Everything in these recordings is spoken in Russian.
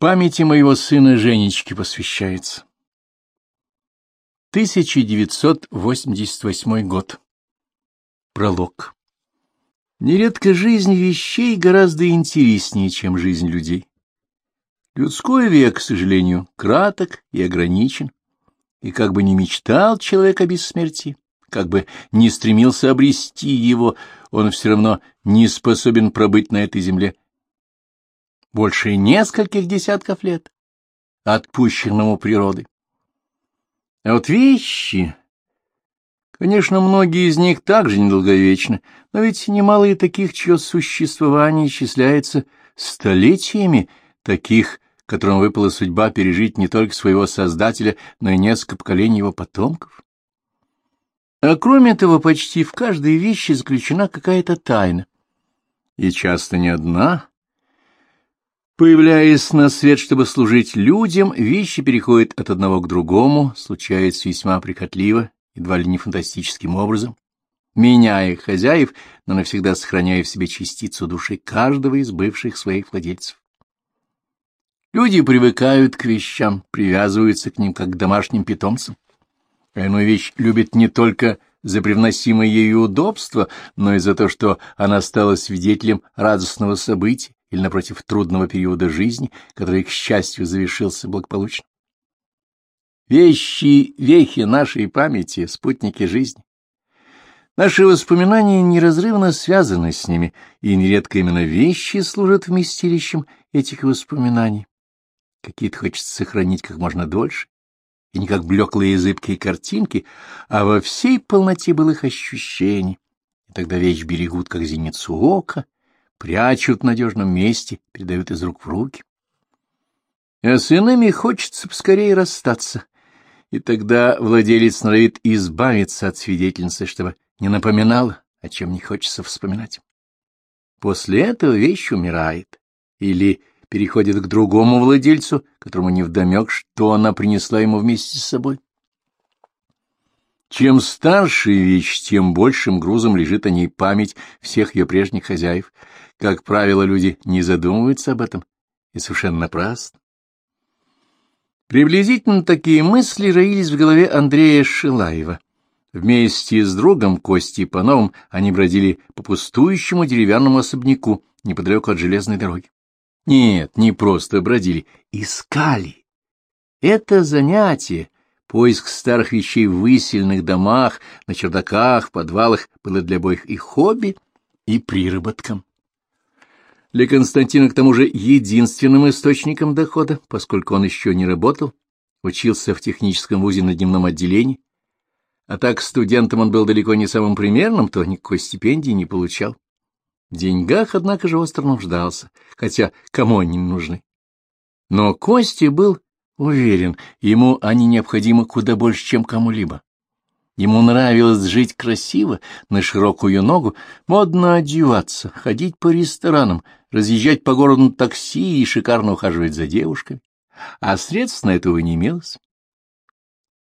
Памяти моего сына Женечки посвящается. 1988 год. Пролог. Нередко жизнь вещей гораздо интереснее, чем жизнь людей. Людской век, к сожалению, краток и ограничен, и как бы ни мечтал человек о бессмертии, как бы не стремился обрести его, он все равно не способен пробыть на этой земле больше нескольких десятков лет, отпущенному природой. А вот вещи... Конечно, многие из них также недолговечны, но ведь немало и таких, чье существование исчисляется столетиями, таких, которым выпала судьба пережить не только своего создателя, но и несколько поколений его потомков. А кроме того, почти в каждой вещи заключена какая-то тайна. И часто не одна, Появляясь на свет, чтобы служить людям, вещи переходят от одного к другому, случается весьма прихотливо, едва ли не фантастическим образом, меняя хозяев, но навсегда сохраняя в себе частицу души каждого из бывших своих владельцев. Люди привыкают к вещам, привязываются к ним как к домашним питомцам. А иную вещь любит не только за привносимое ею удобство, но и за то, что она стала свидетелем радостного события, или, напротив, трудного периода жизни, который, к счастью, завершился благополучно. Вещи, вехи нашей памяти, спутники жизни. Наши воспоминания неразрывно связаны с ними, и нередко именно вещи служат вместилищем этих воспоминаний. Какие-то хочется сохранить как можно дольше, и не как блеклые и зыбкие картинки, а во всей полноте былых ощущений. И тогда вещь берегут, как зеницу ока, прячут в надежном месте, передают из рук в руки. А с иными хочется поскорее расстаться, и тогда владелец норовит избавиться от свидетельницы, чтобы не напоминала, о чем не хочется вспоминать. После этого вещь умирает или переходит к другому владельцу, которому невдомек, что она принесла ему вместе с собой. Чем старше вещь, тем большим грузом лежит о ней память всех ее прежних хозяев. Как правило, люди не задумываются об этом, и совершенно напрасно. Приблизительно такие мысли роились в голове Андрея Шилаева. Вместе с другом Костей Пановым они бродили по пустующему деревянному особняку неподалеку от железной дороги. Нет, не просто бродили, искали. Это занятие Поиск старых вещей в выселенных домах, на чердаках, подвалах было для обоих и хобби, и приработком. Для Константина, к тому же, единственным источником дохода, поскольку он еще не работал, учился в техническом вузе на дневном отделении, а так студентом он был далеко не самым примерным, то никакой стипендии не получал. В деньгах, однако же, остро нуждался, хотя кому они нужны. Но Костя был Уверен, ему они необходимы куда больше, чем кому-либо. Ему нравилось жить красиво, на широкую ногу, модно одеваться, ходить по ресторанам, разъезжать по городу на такси и шикарно ухаживать за девушками. А средств на этого не имелось.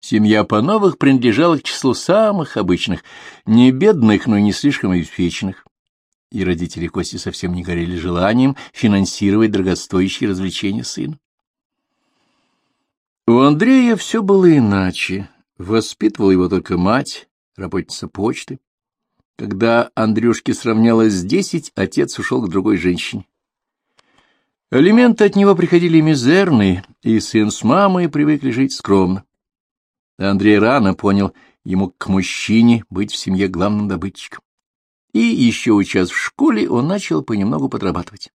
Семья Пановых принадлежала к числу самых обычных, не бедных, но и не слишком обеспеченных. И родители Кости совсем не горели желанием финансировать дорогостоящие развлечения сына. У Андрея все было иначе. Воспитывала его только мать, работница почты. Когда Андрюшке сравнялось десять, отец ушел к другой женщине. Алименты от него приходили мизерные, и сын с мамой привыкли жить скромно. Андрей рано понял, ему к мужчине быть в семье главным добытчиком. И еще учас в школе он начал понемногу подрабатывать.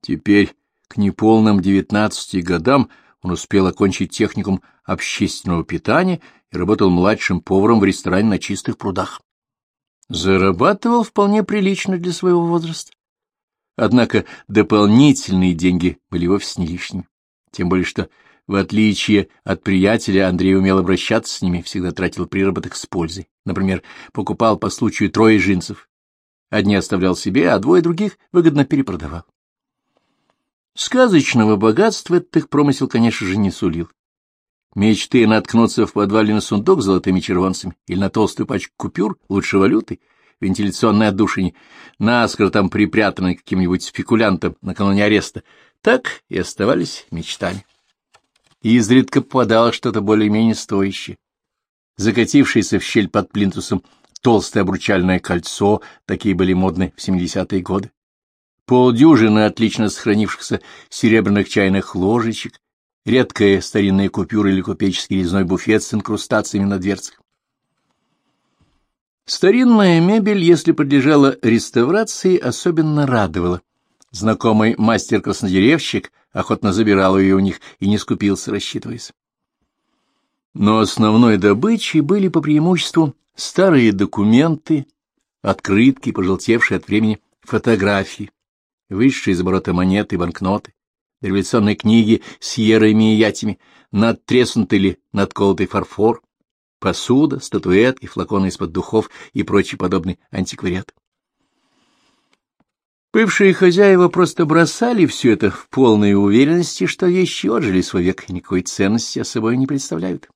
Теперь, к неполным девятнадцати годам, он успел окончить техникум общественного питания и работал младшим поваром в ресторане на чистых прудах. Зарабатывал вполне прилично для своего возраста. Однако дополнительные деньги были вовсе не лишними. Тем более, что, в отличие от приятеля, Андрей умел обращаться с ними, всегда тратил приработок с пользой. Например, покупал по случаю трое джинсов. Одни оставлял себе, а двое других выгодно перепродавал. Сказочного богатства этот их промысел, конечно же, не сулил. Мечты наткнуться в подвале на сундук с золотыми червонцами или на толстую пачку купюр лучшей валюты, вентиляционной отдушине, наскоро там припрятанной каким-нибудь спекулянтом накануне ареста, так и оставались мечтами. Изредка попадало что-то более-менее стоящее. Закатившееся в щель под плинтусом толстое обручальное кольцо, такие были модны в 70-е годы. Полдюжины отлично сохранившихся серебряных чайных ложечек, редкая старинная купюра или купеческий резной буфет с инкрустациями на дверцах. Старинная мебель, если подлежала реставрации, особенно радовала. Знакомый мастер-краснодеревщик охотно забирал ее у них и не скупился, рассчитываясь. Но основной добычей были по преимуществу старые документы, открытки, пожелтевшие от времени фотографии, вышедшие из оборота монеты и банкноты, революционные книги с ерами и ятями, надтреснутый или надколотый фарфор, посуда, статуэтки, флаконы из-под духов и прочий подобный антиквариат. Бывшие хозяева просто бросали все это в полной уверенности, что вещи отжили свой век и никакой ценности собой не представляют.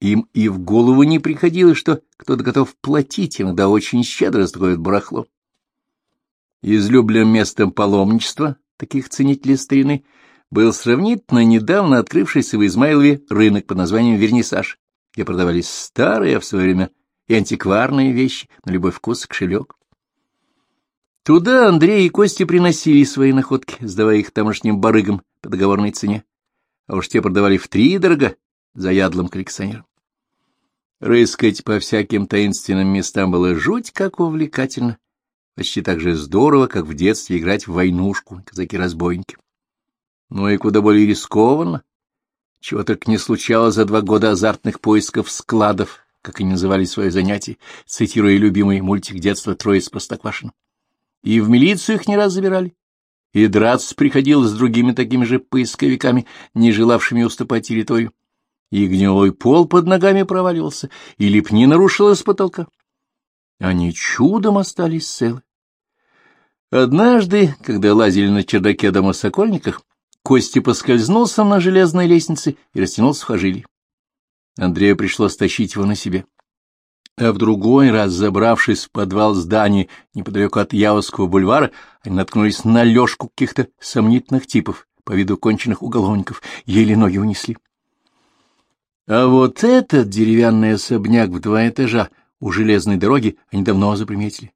Им и в голову не приходило, что кто-то готов платить иногда очень щедро за такое барахло. Излюбленным местом паломничества таких ценителей старины был сравнительно недавно открывшийся в Измайлове рынок под названием «Вернисаж», где продавались старые, а в свое время и антикварные вещи на любой вкус и кошелек. Туда Андрей и Костя приносили свои находки, сдавая их тамошним барыгам по договорной цене, а уж те продавали втридорого заядлым коллекционерам. Рыскать по всяким таинственным местам было жуть как увлекательно, почти так же здорово, как в детстве играть в войнушку, казаки-разбойники. Но и куда более рискованно, чего только не случалось за два года азартных поисков складов, как они называли свое занятие, цитируя любимый мультик детства «Трое из Простоквашино». И в милицию их не раз забирали. И драться приходилось с другими такими же поисковиками, не желавшими уступать территорию. И гнилой пол под ногами проваливался, и лепни нарушилась с потолка. Они чудом остались целы. Однажды, когда лазили на чердаке дома Сокольниках, Костя поскользнулся на железной лестнице и растянул сухожилие. Андрею пришлось тащить его на себе. А в другой раз, забравшись в подвал здания неподалеку от Яузского бульвара, они наткнулись на лёжку каких-то сомнительных типов, по виду конченых уголовников, еле ноги унесли. А вот этот деревянный особняк в два этажа у железной дороги они давно заприметили.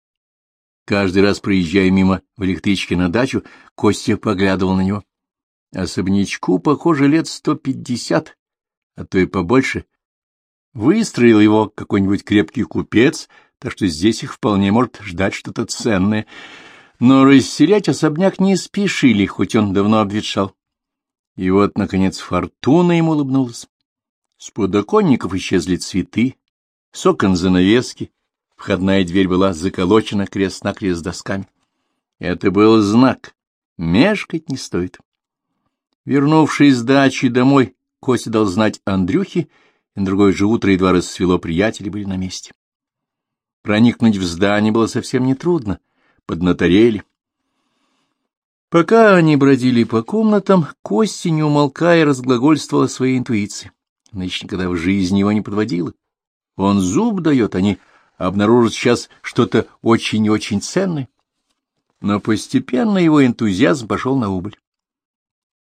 Каждый раз, проезжая мимо в электричке на дачу, Костя поглядывал на него. Особнячку, похоже, лет сто пятьдесят, а то и побольше. Выстроил его какой-нибудь крепкий купец, так что здесь их вполне может ждать что-то ценное. Но расселять особняк не спешили, хоть он давно обветшал. И вот, наконец, фортуна ему улыбнулась. С подоконников исчезли цветы, с окон занавески, входная дверь была заколочена крест-накрест досками. Это был знак. Мешкать не стоит. Вернувшись с дачи домой, Костя дал знать Андрюхе, и на другое же утро едва рассвело, приятели были на месте. Проникнуть в здание было совсем нетрудно, поднаторели. Пока они бродили по комнатам, Костя, не умолкая, разглагольствовала своей интуиции. Иначе никогда в жизни его не подводила. Он зуб дает, они обнаружат сейчас что-то очень-очень ценное. Но постепенно его энтузиазм пошел на убыль.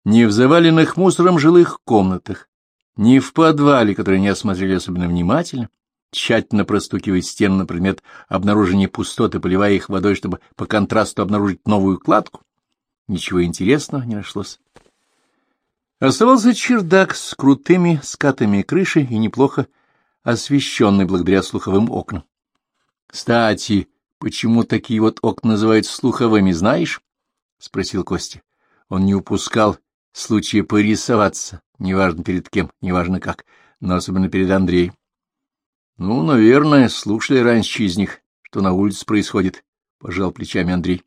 Ни в заваленных мусором жилых комнатах, ни в подвале, который не осмотрели особенно внимательно, тщательно простукивая стены на предмет обнаружения пустоты, поливая их водой, чтобы по контрасту обнаружить новую кладку, ничего интересного не нашлось. Оставался чердак с крутыми скатами крыши и неплохо освещенный благодаря слуховым окнам. Кстати, почему такие вот окна называются слуховыми, знаешь? — спросил Костя. Он не упускал случае порисоваться, неважно перед кем, неважно как, но особенно перед Андреем. Ну, наверное, слушали раньше из них, что на улице происходит, — пожал плечами Андрей.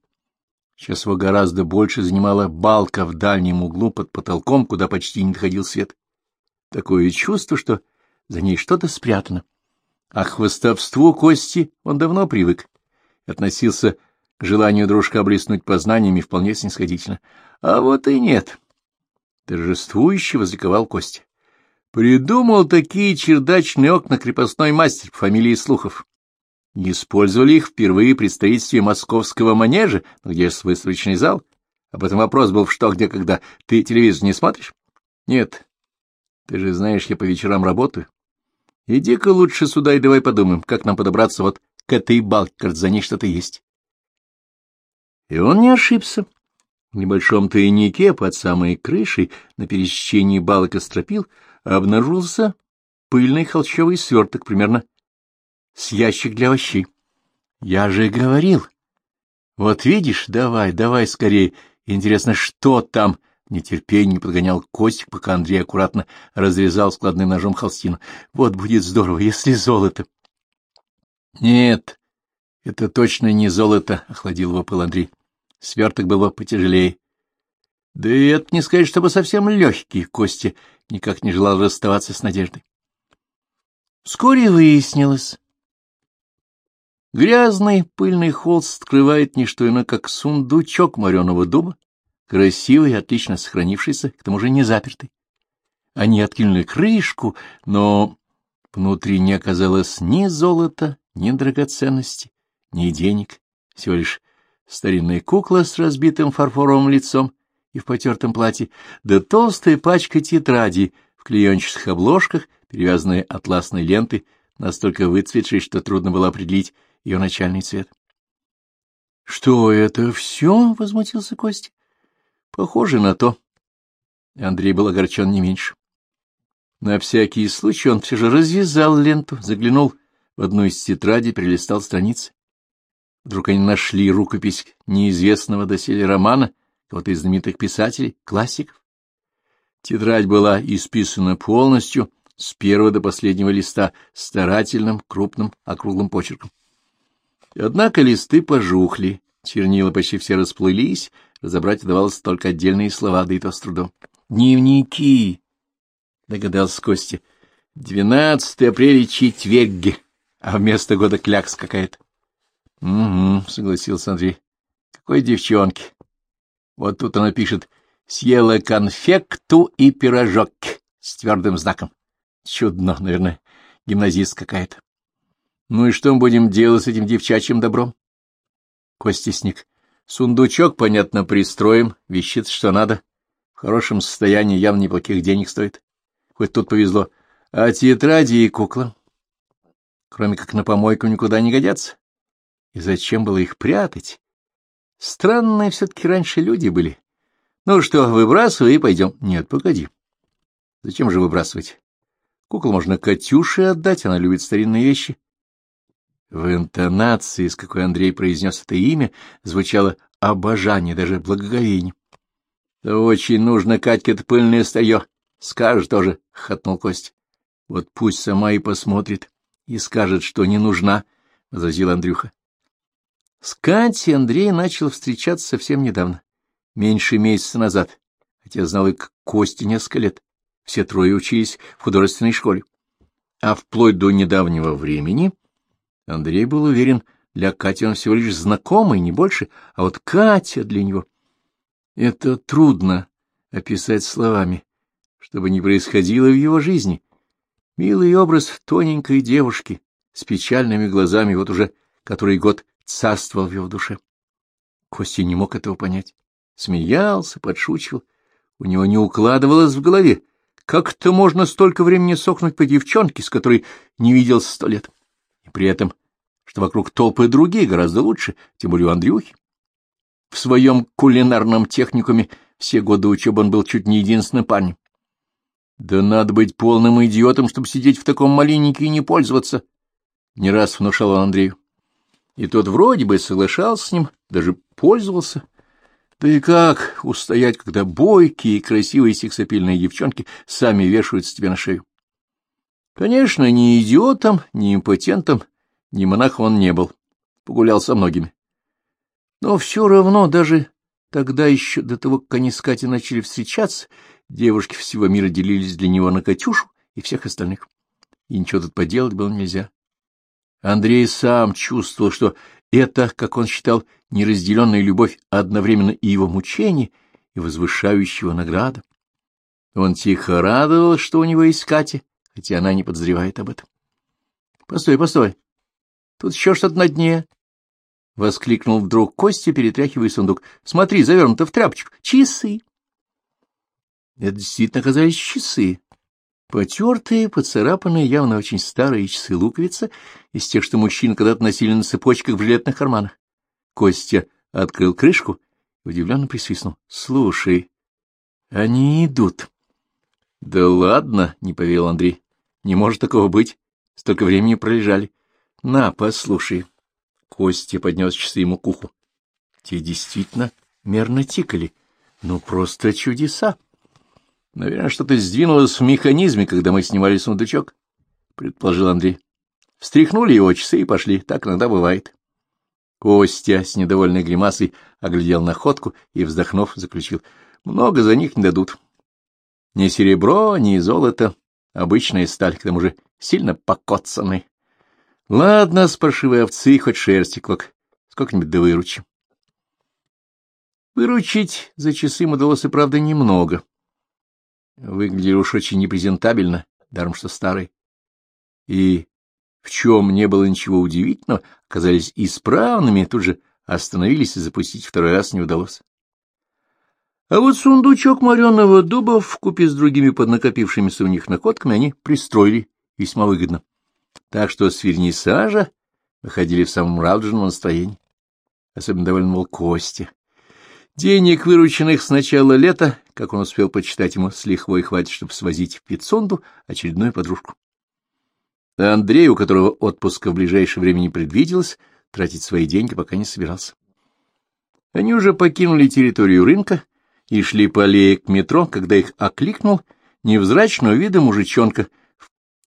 Сейчас его гораздо больше занимала балка в дальнем углу под потолком, куда почти не доходил свет. Такое чувство, что за ней что-то спрятано. А к хвостовству Кости он давно привык, относился к желанию дружка блеснуть познаниями вполне снисходительно. А вот и нет. Торжествующе возликовал Костя. Придумал такие чердачные окна крепостной мастер по фамилии Слухов. Не использовали их впервые при строительстве московского манежа, где есть выставочный зал, Об этом вопрос был в что, где, когда. Ты телевизор не смотришь? Нет. Ты же знаешь, я по вечерам работаю. Иди-ка лучше сюда и давай подумаем, как нам подобраться вот к этой балке, за ней что-то есть. И он не ошибся. В небольшом тайнике под самой крышей на пересечении балок и стропил обнаружился пыльный холщовый сверток, примерно с ящик для овощей. Я же говорил. Вот видишь, давай, давай скорее. Интересно, что там? Нетерпение подгонял Костик, пока Андрей аккуратно разрезал складным ножом холстину. Вот будет здорово, если золото. Нет, это точно не золото, — охладил его пыл Андрей. Сверток был бы потяжелее. Да и это не сказать, чтобы совсем легкий, Костя никак не желал расставаться с Надеждой. Вскоре выяснилось. Грязный пыльный холст скрывает не что иное, как сундучок мореного дуба, красивый, отлично сохранившийся, к тому же не запертый. Они откинули крышку, но внутри не оказалось ни золота, ни драгоценности, ни денег, всего лишь старинная кукла с разбитым фарфоровым лицом и в потертом платье, да толстая пачка тетрадей в клеенчатых обложках, перевязанные атласной лентой, настолько выцветшей, что трудно было определить ее начальный цвет. — Что это все? — возмутился Костя. — Похоже на то. Андрей был огорчен не меньше. На всякий случай он все же развязал ленту, заглянул в одну из тетрадей, перелистал страницы. Вдруг они нашли рукопись неизвестного доселе романа, кого-то из знаменитых писателей, классиков. Тетрадь была исписана полностью, с первого до последнего листа, старательным, крупным, округлым почерком. Однако листы пожухли, чернила почти все расплылись, разобрать удавалось только отдельные слова, да и то с трудом. «Дневники!» — догадался Костя. «12 апреля четверги, а вместо года клякс какая-то». «Угу», — согласился Андрей. «Какой девчонки!» Вот тут она пишет «Съела конфекту и пирожок» с твердым знаком. Чудно, наверное, гимназист какая-то. Ну и что мы будем делать с этим девчачьим добром? Костя сник. Сундучок, понятно, пристроим, вещица, что надо. В хорошем состоянии явно неплохих денег стоит. Хоть тут повезло. А тетради и кукла? Кроме как на помойку никуда не годятся. И зачем было их прятать? Странные все-таки раньше люди были. Ну что, выбрасывай и пойдем. Нет, погоди. Зачем же выбрасывать? Кукол можно Катюше отдать, она любит старинные вещи. В интонации, с какой Андрей произнес это имя, звучало обожание, даже благоговение. — Да очень нужно Катьке это пыльное старье. Скажешь тоже, — хотнул Кость. — Вот пусть сама и посмотрит, и скажет, что не нужна, — возразил Андрюха. С Катей Андрей начал встречаться совсем недавно, меньше месяца назад, хотя знал и к Косте несколько лет. Все трое учились в художественной школе. А вплоть до недавнего времени Андрей был уверен, для Кати он всего лишь знакомый, не больше, а вот Катя для него... Это трудно описать словами, чтобы не происходило в его жизни. Милый образ тоненькой девушки с печальными глазами вот уже который год царствовал в его душе. Костя не мог этого понять. Смеялся, подшучивал. У него не укладывалось в голове, как-то можно столько времени сохнуть по девчонке, с которой не виделся сто лет. При этом, что вокруг толпы другие гораздо лучше, тем более у Андрюхи. В своем кулинарном техникуме все годы учебы он был чуть не единственным парнем. Да надо быть полным идиотом, чтобы сидеть в таком маленнике и не пользоваться. Не раз внушал он Андрею и тот вроде бы соглашался с ним, даже пользовался. Да и как устоять, когда бойкие и красивые сексапильные девчонки сами вешаются тебе на шею? Конечно, ни идиотом, ни импотентом, ни монахом он не был, погулял со многими. Но все равно даже тогда еще до того, как они с Катей начали встречаться, девушки всего мира делились для него на Катюшу и всех остальных. И ничего тут поделать было нельзя. Андрей сам чувствовал, что это, как он считал, неразделенная любовь одновременно и его мучение, и возвышающего награда. Он тихо радовал, что у него есть Катя, хотя она не подозревает об этом. — Постой, постой. Тут еще что-то на дне. — воскликнул вдруг Костя, перетряхивая сундук. — Смотри, завернуто в тряпочку. Часы! Это действительно оказались часы. Потертые, поцарапанные, явно очень старые часы луковица, из тех, что мужчины когда-то носили на цепочках в жилетных карманах. Костя открыл крышку и удивленно присвистнул. — Слушай, они идут. — Да ладно, — не поверил Андрей. — Не может такого быть. Столько времени пролежали. — На, послушай. Костя поднес часы ему к уху. Те действительно мерно тикали. Ну, просто чудеса. Наверное, что-то сдвинулось в механизме, когда мы снимали сундучок, — предположил Андрей. Встряхнули его часы и пошли. Так иногда бывает. Костя с недовольной гримасой оглядел находку и, вздохнув, заключил. Много за них не дадут. Ни серебро, ни золото. Обычная сталь, к тому же сильно покоцанный. Ладно, с овцы хоть шерсти клок. Сколько-нибудь да выручим. Выручить за часы им удалось и правда немного. Выглядели уж очень непрезентабельно, даром что старый. И в чем не было ничего удивительного, оказались исправными, тут же остановились и запустить второй раз не удалось. А вот сундучок мореного дуба в купе с другими поднакопившимися у них находками они пристроили весьма выгодно. Так что с вернисажа выходили в самом радужном настроении. Особенно доволен был Костя. Денег, вырученных с начала лета, как он успел почитать ему, с лихвой хватит, чтобы свозить в Пицунду очередную подружку. А Андрей, у которого отпуска в ближайшее время не предвиделось, тратить свои деньги пока не собирался. Они уже покинули территорию рынка и шли по аллее к метро, когда их окликнул невзрачного вида мужичонка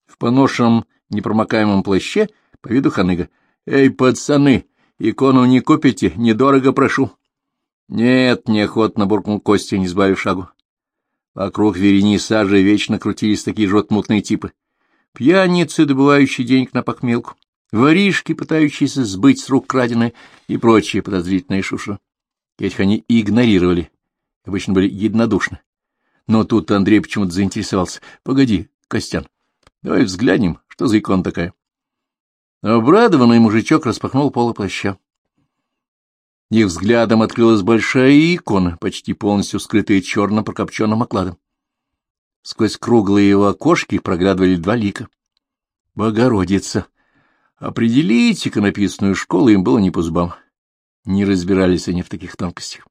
в поношенном непромокаемом плаще по виду ханыга. — Эй, пацаны, икону не купите, недорого прошу. — Нет, неохотно буркнул Костя, не сбавив шагу. Вокруг веренисажа вечно крутились такие же мутные типы. Пьяницы, добывающие денег на похмелку, воришки, пытающиеся сбыть с рук краденое и прочие подозрительные шушера. Этих они игнорировали, обычно были единодушны. Но тут Андрей почему-то заинтересовался. — Погоди, Костян, давай взглянем, что за икона такая. Обрадованный мужичок распахнул полы плаща. Их взглядом открылась большая икона, почти полностью скрытая черным прокопченным окладом. Сквозь круглые его окошки проглядывали два лика. Богородица! Определить иконописную школу им было не по зубам. Не разбирались они в таких тонкостях.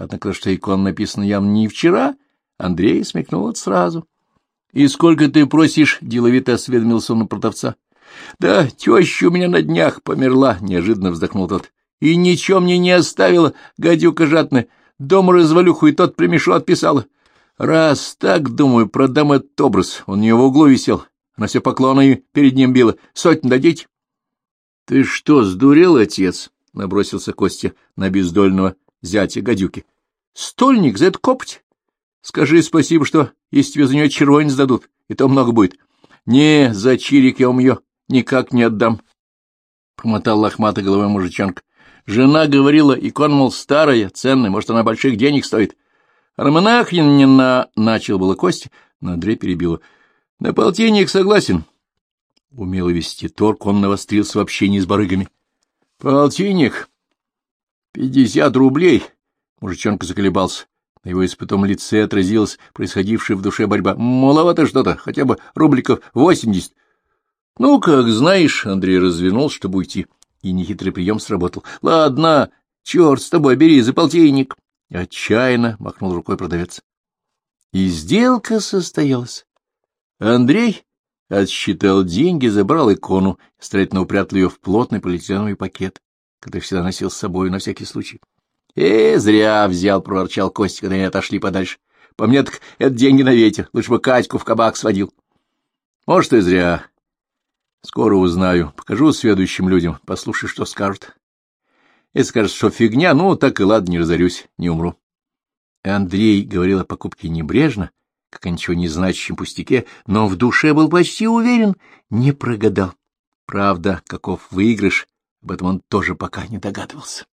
Однако, что икон написано явно не вчера, Андрей смекнул сразу. — И сколько ты просишь? — деловито осведомился он у продавца. — Да, теща у меня на днях померла, — неожиданно вздохнул тот. — И ничего мне не оставила, гадюка жадная. Дом развалюху и тот примешу отписала. Раз так, думаю, продам этот образ. Он у нее в углу висел. Она все поклоны перед ним била. Сотню дадите? — Ты что, сдурел, отец? — набросился Костя на бездольного зятя гадюки. — Стольник за это копоть. Скажи спасибо, что если тебе за нее червонец дадут, и то много будет. Не, за чирик я вам ее никак не отдам. Промотал лохматый головой мужичонка. Жена говорила, икон, мол, старая, ценная, может, она больших денег стоит. А на монахинина начал было Костя, но Андрей перебила. На полтинник согласен. Умело вести торг, он навострился в общении с барыгами. Полтинник? Пятьдесят рублей? Мужичонка заколебался. На его испытом лице отразилась происходившая в душе борьба. Маловато что-то, хотя бы рубликов восемьдесят. Ну, как знаешь, Андрей развернул, чтобы уйти, и нехитрый прием сработал. Ладно, черт с тобой, бери за полтинник. Отчаянно махнул рукой продавец. И сделка состоялась. Андрей отсчитал деньги, забрал икону, старательно упрятал ее в плотный полиэтиленовый пакет, который всегда носил с собой на всякий случай. — Э, зря взял, — проворчал Костя, когда они отошли подальше. — По мне так это деньги на ветер, лучше бы Катьку в кабак сводил. — Может, и зря. Скоро узнаю, покажу следующим людям, послушай, что скажут. Если скажут, что фигня, ну, так и ладно, не разорюсь, не умру. Андрей говорил о покупке небрежно, как о ничего не значащем пустяке, но в душе был почти уверен, не прогадал. Правда, каков выигрыш, об этом он тоже пока не догадывался.